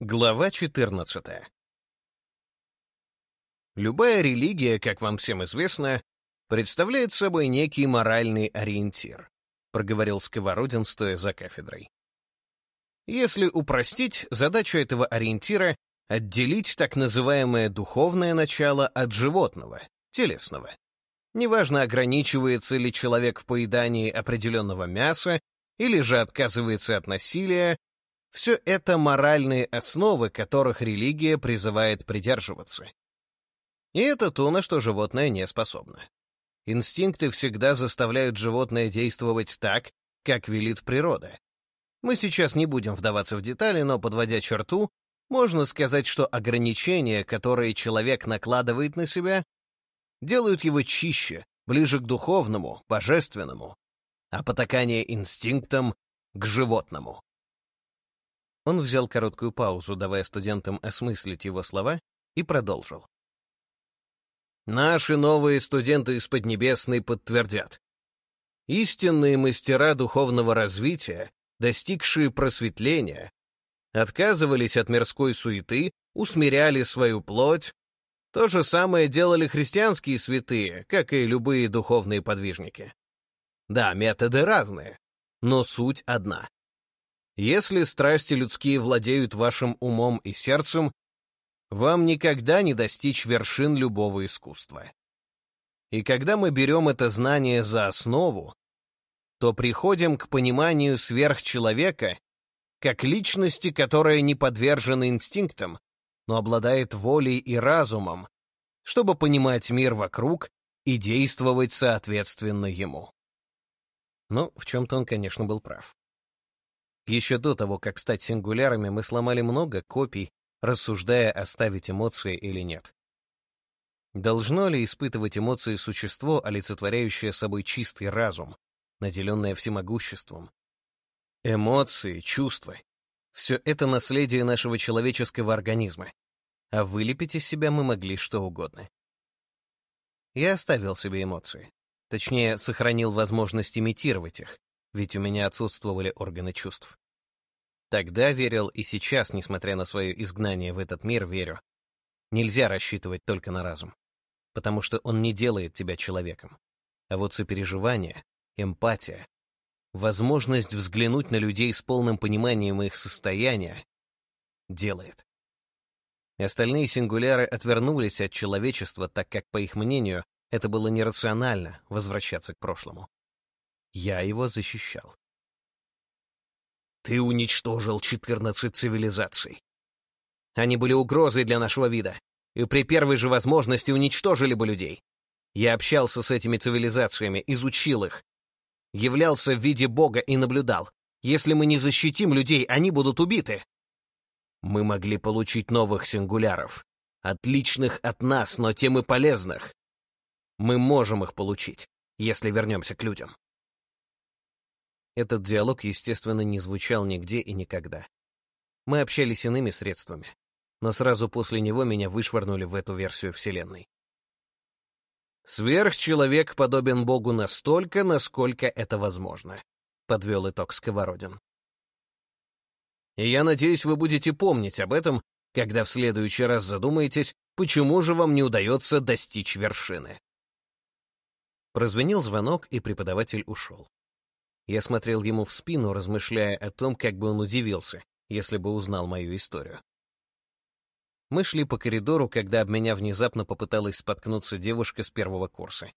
Глава 14. Любая религия, как вам всем известно, представляет собой некий моральный ориентир, проговорил Сковородин, стоя за кафедрой. Если упростить, задача этого ориентира — отделить так называемое духовное начало от животного, телесного. Неважно, ограничивается ли человек в поедании определенного мяса или же отказывается от насилия, все это моральные основы, которых религия призывает придерживаться. И это то, на что животное не способно. Инстинкты всегда заставляют животное действовать так, как велит природа. Мы сейчас не будем вдаваться в детали, но, подводя черту, можно сказать, что ограничения, которые человек накладывает на себя, делают его чище, ближе к духовному, божественному, а потакание инстинктам — к животному. Он взял короткую паузу, давая студентам осмыслить его слова, и продолжил. Наши новые студенты из Поднебесной подтвердят. Истинные мастера духовного развития, достигшие просветления, отказывались от мирской суеты, усмиряли свою плоть. То же самое делали христианские святые, как и любые духовные подвижники. Да, методы разные, но суть одна. Если страсти людские владеют вашим умом и сердцем, вам никогда не достичь вершин любого искусства. И когда мы берем это знание за основу, то приходим к пониманию сверхчеловека как личности, которая не подвержена инстинктам, но обладает волей и разумом, чтобы понимать мир вокруг и действовать соответственно ему. Но в чем-то он, конечно, был прав. Еще до того, как стать сингулярами, мы сломали много копий, рассуждая, оставить эмоции или нет. Должно ли испытывать эмоции существо, олицетворяющее собой чистый разум, наделенное всемогуществом? Эмоции, чувства — все это наследие нашего человеческого организма, а вылепить из себя мы могли что угодно. Я оставил себе эмоции. Точнее, сохранил возможность имитировать их, ведь у меня отсутствовали органы чувств. Тогда верил и сейчас, несмотря на свое изгнание в этот мир, верю. Нельзя рассчитывать только на разум, потому что он не делает тебя человеком. А вот сопереживание, эмпатия, возможность взглянуть на людей с полным пониманием их состояния делает. Остальные сингуляры отвернулись от человечества, так как, по их мнению, это было нерационально возвращаться к прошлому. Я его защищал. Ты уничтожил 14 цивилизаций. Они были угрозой для нашего вида, и при первой же возможности уничтожили бы людей. Я общался с этими цивилизациями, изучил их, являлся в виде Бога и наблюдал. Если мы не защитим людей, они будут убиты. Мы могли получить новых сингуляров, отличных от нас, но тем и полезных. Мы можем их получить, если вернемся к людям. Этот диалог, естественно, не звучал нигде и никогда. Мы общались иными средствами, но сразу после него меня вышвырнули в эту версию Вселенной. «Сверхчеловек подобен Богу настолько, насколько это возможно», — подвел итог Сковородин. «И я надеюсь, вы будете помнить об этом, когда в следующий раз задумаетесь, почему же вам не удается достичь вершины». Прозвенел звонок, и преподаватель ушел. Я смотрел ему в спину, размышляя о том, как бы он удивился, если бы узнал мою историю. Мы шли по коридору, когда об меня внезапно попыталась споткнуться девушка с первого курса.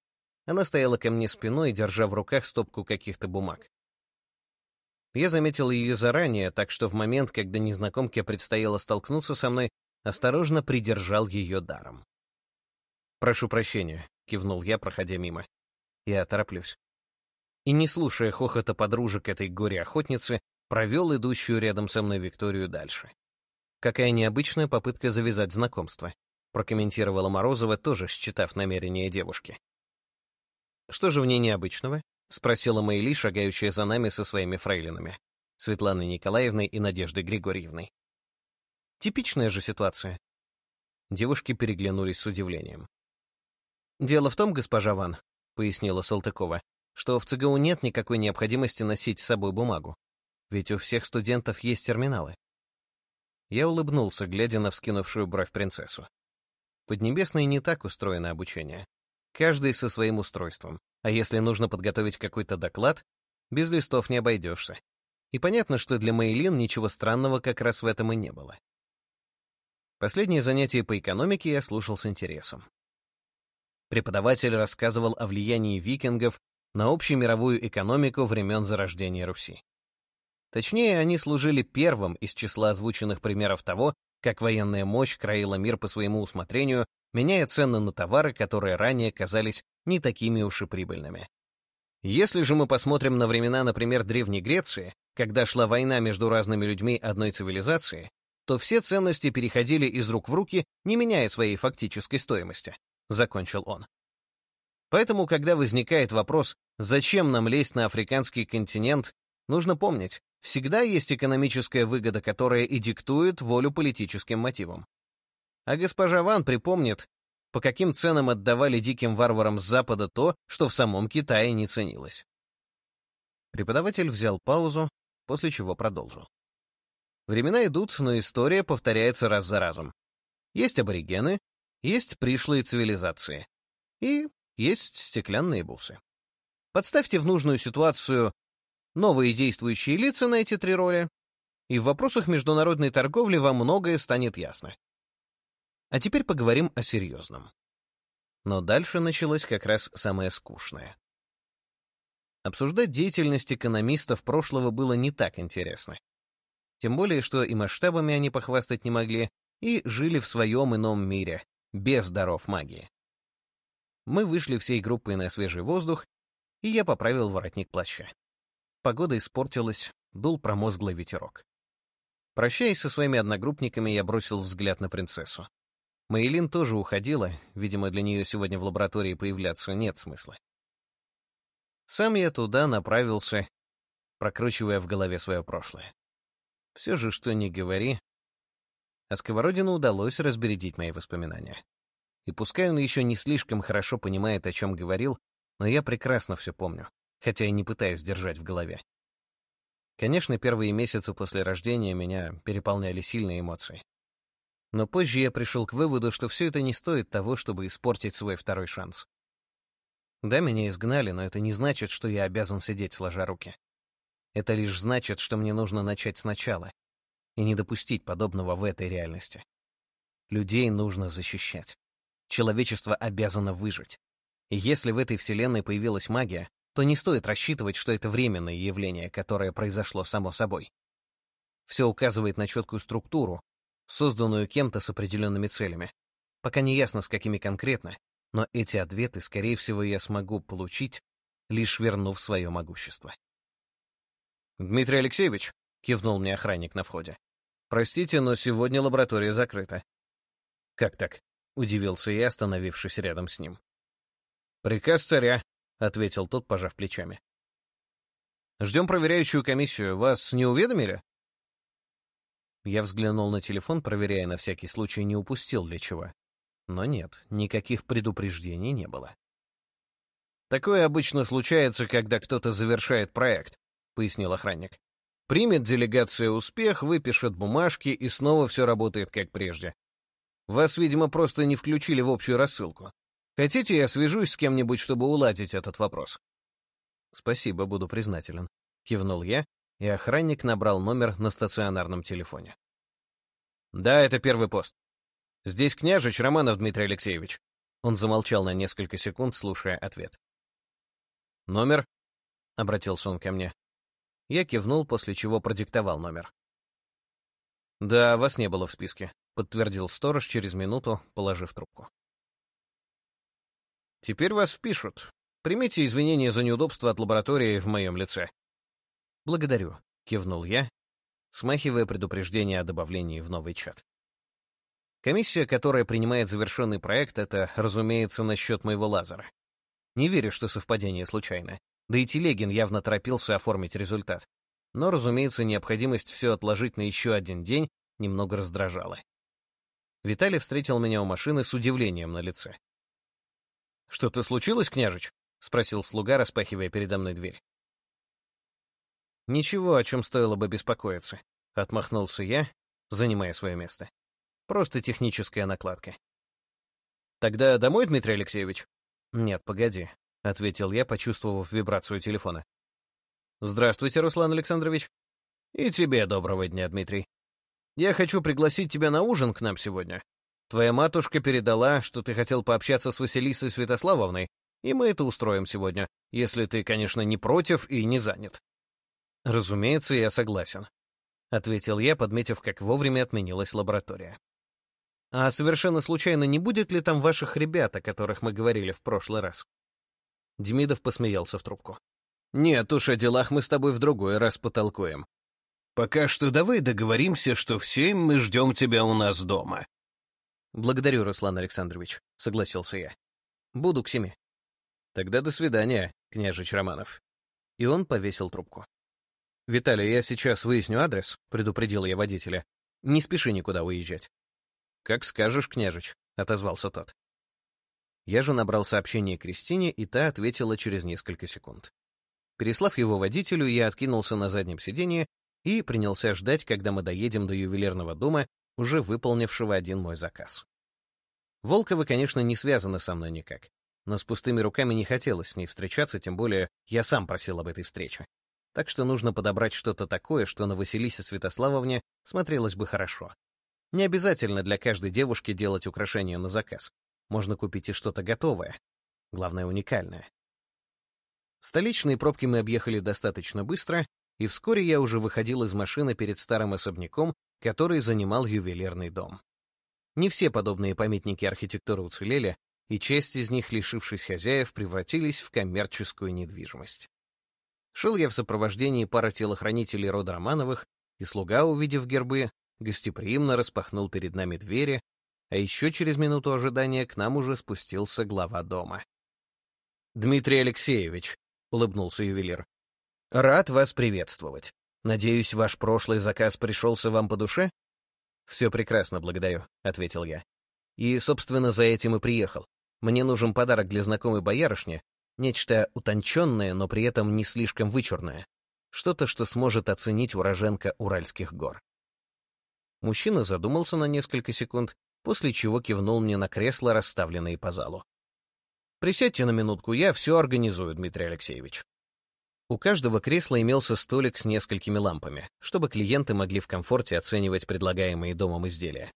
Она стояла ко мне спиной, держа в руках стопку каких-то бумаг. Я заметил ее заранее, так что в момент, когда незнакомке предстояло столкнуться со мной, осторожно придержал ее даром. «Прошу прощения», — кивнул я, проходя мимо. «Я тороплюсь» и, не слушая хохота подружек этой горе-охотницы, провел идущую рядом со мной Викторию дальше. Какая необычная попытка завязать знакомство, прокомментировала Морозова, тоже считав намерение девушки. «Что же в ней необычного?» — спросила Мэйли, шагающая за нами со своими фрейлинами, Светланой Николаевной и Надеждой Григорьевной. «Типичная же ситуация». Девушки переглянулись с удивлением. «Дело в том, госпожа Ван», — пояснила Салтыкова, что в ЦГУ нет никакой необходимости носить с собой бумагу, ведь у всех студентов есть терминалы. Я улыбнулся, глядя на вскинувшую бровь принцессу. Поднебесной не так устроено обучение. Каждый со своим устройством. А если нужно подготовить какой-то доклад, без листов не обойдешься. И понятно, что для Мейлин ничего странного как раз в этом и не было. Последнее занятие по экономике я слушал с интересом. Преподаватель рассказывал о влиянии викингов на общемировую экономику времен зарождения Руси. Точнее, они служили первым из числа озвученных примеров того, как военная мощь краила мир по своему усмотрению, меняя цены на товары, которые ранее казались не такими уж и прибыльными. Если же мы посмотрим на времена, например, Древней Греции, когда шла война между разными людьми одной цивилизации, то все ценности переходили из рук в руки, не меняя своей фактической стоимости, закончил он. Поэтому, когда возникает вопрос, зачем нам лезть на африканский континент, нужно помнить, всегда есть экономическая выгода, которая и диктует волю политическим мотивам. А госпожа Ван припомнит, по каким ценам отдавали диким варварам с Запада то, что в самом Китае не ценилось. Преподаватель взял паузу, после чего продолжил. Времена идут, но история повторяется раз за разом. Есть аборигены, есть пришлые цивилизации. И есть стеклянные бусы. Подставьте в нужную ситуацию новые действующие лица на эти три роли, и в вопросах международной торговли вам многое станет ясно. А теперь поговорим о серьезном. Но дальше началось как раз самое скучное. Обсуждать деятельность экономистов прошлого было не так интересно. Тем более, что и масштабами они похвастать не могли, и жили в своем ином мире, без даров магии. Мы вышли всей группой на свежий воздух, и я поправил воротник плаща. Погода испортилась, дул промозглый ветерок. Прощаясь со своими одногруппниками, я бросил взгляд на принцессу. Мейлин тоже уходила, видимо, для нее сегодня в лаборатории появляться нет смысла. Сам я туда направился, прокручивая в голове свое прошлое. Все же, что ни говори, а Сковородину удалось разбередить мои воспоминания. И пускай он еще не слишком хорошо понимает, о чем говорил, но я прекрасно все помню, хотя и не пытаюсь держать в голове. Конечно, первые месяцы после рождения меня переполняли сильные эмоции. Но позже я пришел к выводу, что все это не стоит того, чтобы испортить свой второй шанс. Да, меня изгнали, но это не значит, что я обязан сидеть сложа руки. Это лишь значит, что мне нужно начать сначала и не допустить подобного в этой реальности. Людей нужно защищать. Человечество обязано выжить. И если в этой вселенной появилась магия, то не стоит рассчитывать, что это временное явление, которое произошло само собой. Все указывает на четкую структуру, созданную кем-то с определенными целями. Пока не ясно, с какими конкретно, но эти ответы, скорее всего, я смогу получить, лишь вернув свое могущество. «Дмитрий Алексеевич», — кивнул мне охранник на входе, — «простите, но сегодня лаборатория закрыта». «Как так?» — удивился я, остановившись рядом с ним. «Приказ царя», — ответил тот, пожав плечами. «Ждем проверяющую комиссию. Вас не уведомили?» Я взглянул на телефон, проверяя на всякий случай, не упустил для чего. Но нет, никаких предупреждений не было. Такое обычно случается, когда кто-то завершает проект, пояснил охранник. Примет делегация успех, выпишет бумажки, и снова все работает как прежде. Вас, видимо, просто не включили в общую рассылку. Хотите, я свяжусь с кем-нибудь, чтобы уладить этот вопрос? Спасибо, буду признателен. Кивнул я, и охранник набрал номер на стационарном телефоне. Да, это первый пост. Здесь княжич Романов Дмитрий Алексеевич. Он замолчал на несколько секунд, слушая ответ. Номер? Обратился он ко мне. Я кивнул, после чего продиктовал номер. «Да, вас не было в списке», — подтвердил сторож через минуту, положив трубку. «Теперь вас впишут. Примите извинения за неудобство от лаборатории в моем лице». «Благодарю», — кивнул я, смахивая предупреждение о добавлении в новый чат. Комиссия, которая принимает завершенный проект, это, разумеется, насчет моего лазера. Не верю, что совпадение случайно. Да и Телегин явно торопился оформить результат. Но, разумеется, необходимость все отложить на еще один день немного раздражала. Виталий встретил меня у машины с удивлением на лице. «Что-то случилось, княжич?» — спросил слуга, распахивая передо мной дверь. «Ничего, о чем стоило бы беспокоиться», — отмахнулся я занимая свое место. Просто техническая накладка. «Тогда домой, Дмитрий Алексеевич?» «Нет, погоди», — ответил я, почувствовав вибрацию телефона. «Здравствуйте, Руслан Александрович». «И тебе доброго дня, Дмитрий. Я хочу пригласить тебя на ужин к нам сегодня. Твоя матушка передала, что ты хотел пообщаться с Василисой Святославовной, и мы это устроим сегодня, если ты, конечно, не против и не занят». «Разумеется, я согласен», — ответил я, подметив, как вовремя отменилась лаборатория. «А совершенно случайно не будет ли там ваших ребят, о которых мы говорили в прошлый раз?» Демидов посмеялся в трубку. «Нет уж, о делах мы с тобой в другой раз потолкуем. Пока что давай договоримся, что в семь мы ждем тебя у нас дома». «Благодарю, Руслан Александрович», — согласился я. «Буду к семи». «Тогда до свидания, княжич Романов». И он повесил трубку. «Виталий, я сейчас выясню адрес», — предупредил я водителя. «Не спеши никуда уезжать». «Как скажешь, княжич», — отозвался тот. Я же набрал сообщение Кристине, и та ответила через несколько секунд. Переслав его водителю, я откинулся на заднем сиденье и принялся ждать, когда мы доедем до ювелирного дома, уже выполнившего один мой заказ. Волкова, конечно, не связана со мной никак, но с пустыми руками не хотелось с ней встречаться, тем более я сам просил об этой встрече. Так что нужно подобрать что-то такое, что на Василисе Святославовне смотрелось бы хорошо. Не обязательно для каждой девушки делать украшения на заказ. Можно купить и что-то готовое. Главное, уникальное. Столичные пробки мы объехали достаточно быстро, и вскоре я уже выходил из машины перед старым особняком, который занимал ювелирный дом. Не все подобные памятники архитектуры уцелели, и часть из них, лишившись хозяев, превратились в коммерческую недвижимость. Шел я в сопровождении пары телохранителей рода Романовых, и слуга, увидев гербы, гостеприимно распахнул перед нами двери, а еще через минуту ожидания к нам уже спустился глава дома. «Дмитрий Алексеевич», — улыбнулся ювелир, — «рад вас приветствовать. Надеюсь, ваш прошлый заказ пришелся вам по душе?» «Все прекрасно, благодарю», — ответил я. «И, собственно, за этим и приехал. Мне нужен подарок для знакомой боярышни, нечто утонченное, но при этом не слишком вычурное. Что-то, что сможет оценить уроженка Уральских гор. Мужчина задумался на несколько секунд, после чего кивнул мне на кресла, расставленные по залу. «Присядьте на минутку, я все организую, Дмитрий Алексеевич». У каждого кресла имелся столик с несколькими лампами, чтобы клиенты могли в комфорте оценивать предлагаемые домом изделия.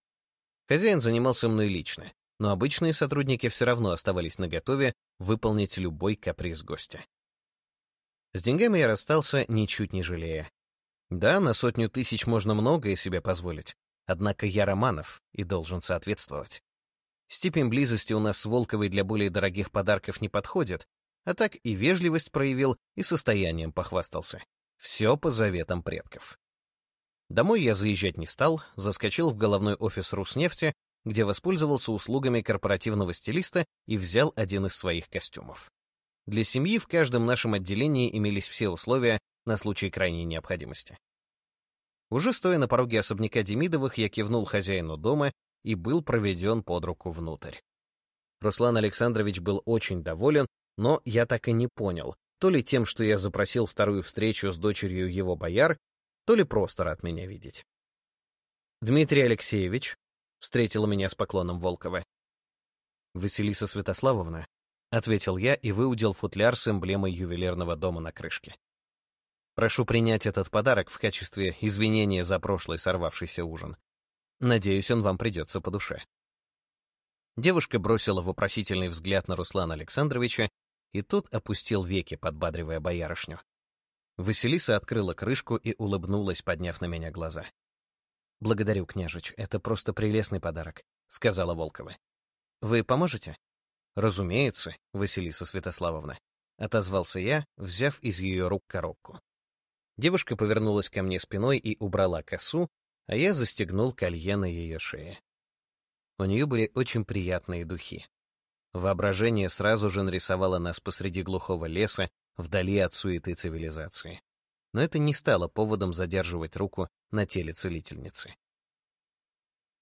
Хозяин занимался мной лично, но обычные сотрудники все равно оставались наготове выполнить любой каприз гостя. С деньгами я расстался, ничуть не жалея. Да, на сотню тысяч можно многое себе позволить, однако я Романов и должен соответствовать. Степень близости у нас с Волковой для более дорогих подарков не подходит, а так и вежливость проявил, и состоянием похвастался. Все по заветам предков. Домой я заезжать не стал, заскочил в головной офис Руснефти, где воспользовался услугами корпоративного стилиста и взял один из своих костюмов. Для семьи в каждом нашем отделении имелись все условия на случай крайней необходимости. Уже стоя на пороге особняка Демидовых, я кивнул хозяину дома и был проведен под руку внутрь. Руслан Александрович был очень доволен, но я так и не понял, то ли тем, что я запросил вторую встречу с дочерью его бояр, то ли просто рад меня видеть. «Дмитрий Алексеевич», — встретила меня с поклоном Волкова. «Василиса Святославовна», — ответил я и выудил футляр с эмблемой ювелирного дома на крышке. Прошу принять этот подарок в качестве извинения за прошлый сорвавшийся ужин. Надеюсь, он вам придется по душе. Девушка бросила вопросительный взгляд на Руслана Александровича, и тот опустил веки, подбадривая боярышню. Василиса открыла крышку и улыбнулась, подняв на меня глаза. «Благодарю, княжич, это просто прелестный подарок», — сказала Волкова. «Вы поможете?» «Разумеется, Василиса Святославовна», — отозвался я, взяв из ее рук коробку. Девушка повернулась ко мне спиной и убрала косу, а я застегнул колье на ее шее. У нее были очень приятные духи. Воображение сразу же нарисовало нас посреди глухого леса, вдали от суеты цивилизации. Но это не стало поводом задерживать руку на теле целительницы.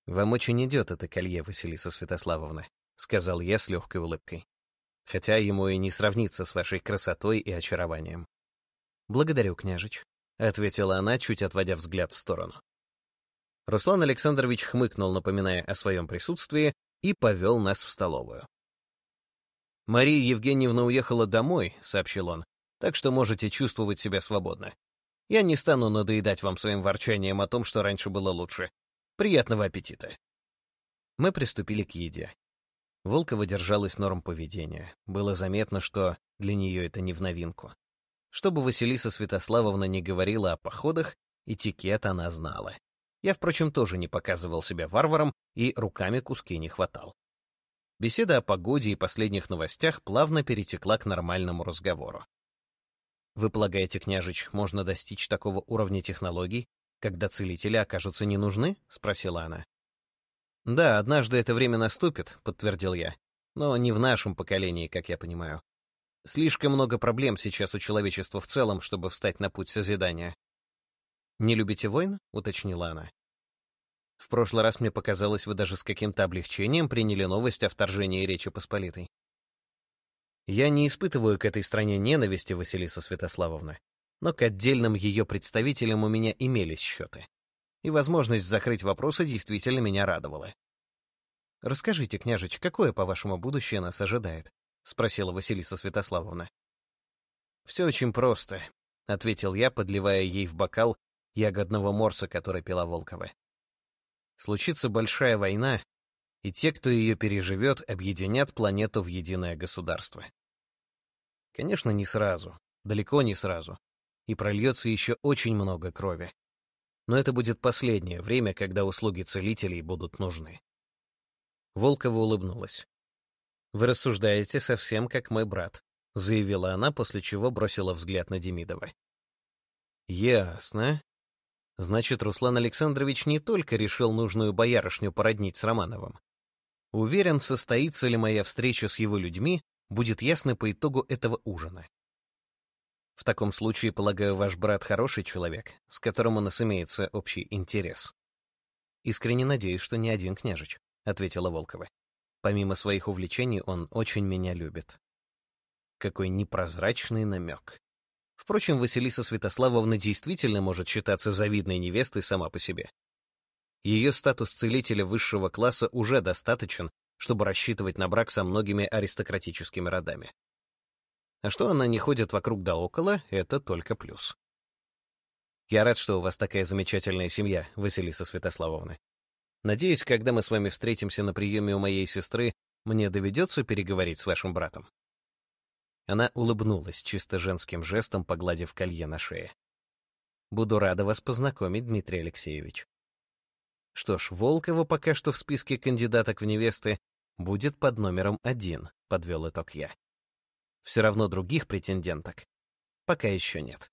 «Вам очень идет это колье, Василиса Святославовна», — сказал я с легкой улыбкой. «Хотя ему и не сравнится с вашей красотой и очарованием. «Благодарю, княжич», — ответила она, чуть отводя взгляд в сторону. Руслан Александрович хмыкнул, напоминая о своем присутствии, и повел нас в столовую. «Мария Евгеньевна уехала домой», — сообщил он, «так что можете чувствовать себя свободно. Я не стану надоедать вам своим ворчанием о том, что раньше было лучше. Приятного аппетита!» Мы приступили к еде. Волкова держалась норм поведения. Было заметно, что для нее это не в новинку. Чтобы Василиса Святославовна не говорила о походах, этикет она знала. Я, впрочем, тоже не показывал себя варваром и руками куски не хватал. Беседа о погоде и последних новостях плавно перетекла к нормальному разговору. «Вы полагаете, княжич, можно достичь такого уровня технологий, когда целители окажутся не нужны?» — спросила она. «Да, однажды это время наступит», — подтвердил я. «Но не в нашем поколении, как я понимаю. Слишком много проблем сейчас у человечества в целом, чтобы встать на путь созидания». «Не любите войн?» — уточнила она. В прошлый раз мне показалось, вы даже с каким-то облегчением приняли новость о вторжении Речи Посполитой. Я не испытываю к этой стране ненависти, Василиса Святославовна, но к отдельным ее представителям у меня имелись счеты. И возможность закрыть вопросы действительно меня радовала. «Расскажите, княжич, какое, по-вашему, будущее нас ожидает?» — спросила Василиса Святославовна. «Все очень просто», — ответил я, подливая ей в бокал ягодного морса, который пила Волкова случится большая война, и те, кто ее переживет, объединят планету в единое государство. Конечно, не сразу, далеко не сразу, и прольется еще очень много крови. Но это будет последнее время, когда услуги целителей будут нужны. Волкова улыбнулась. «Вы рассуждаете совсем как мой брат», — заявила она, после чего бросила взгляд на Демидова. «Ясно. Значит, Руслан Александрович не только решил нужную боярышню породнить с Романовым. Уверен, состоится ли моя встреча с его людьми, будет ясно по итогу этого ужина. В таком случае, полагаю, ваш брат хороший человек, с которым у нас имеется общий интерес. Искренне надеюсь, что не один княжич, — ответила Волкова. Помимо своих увлечений, он очень меня любит. Какой непрозрачный намек. Впрочем, Василиса Святославовна действительно может считаться завидной невестой сама по себе. Ее статус целителя высшего класса уже достаточен, чтобы рассчитывать на брак со многими аристократическими родами. А что она не ходит вокруг да около, это только плюс. Я рад, что у вас такая замечательная семья, Василиса Святославовна. Надеюсь, когда мы с вами встретимся на приеме у моей сестры, мне доведется переговорить с вашим братом. Она улыбнулась чисто женским жестом, погладив колье на шее. «Буду рада вас познакомить, Дмитрий Алексеевич». Что ж, Волкова пока что в списке кандидаток в невесты будет под номером один, подвел итог я. Все равно других претенденток пока еще нет.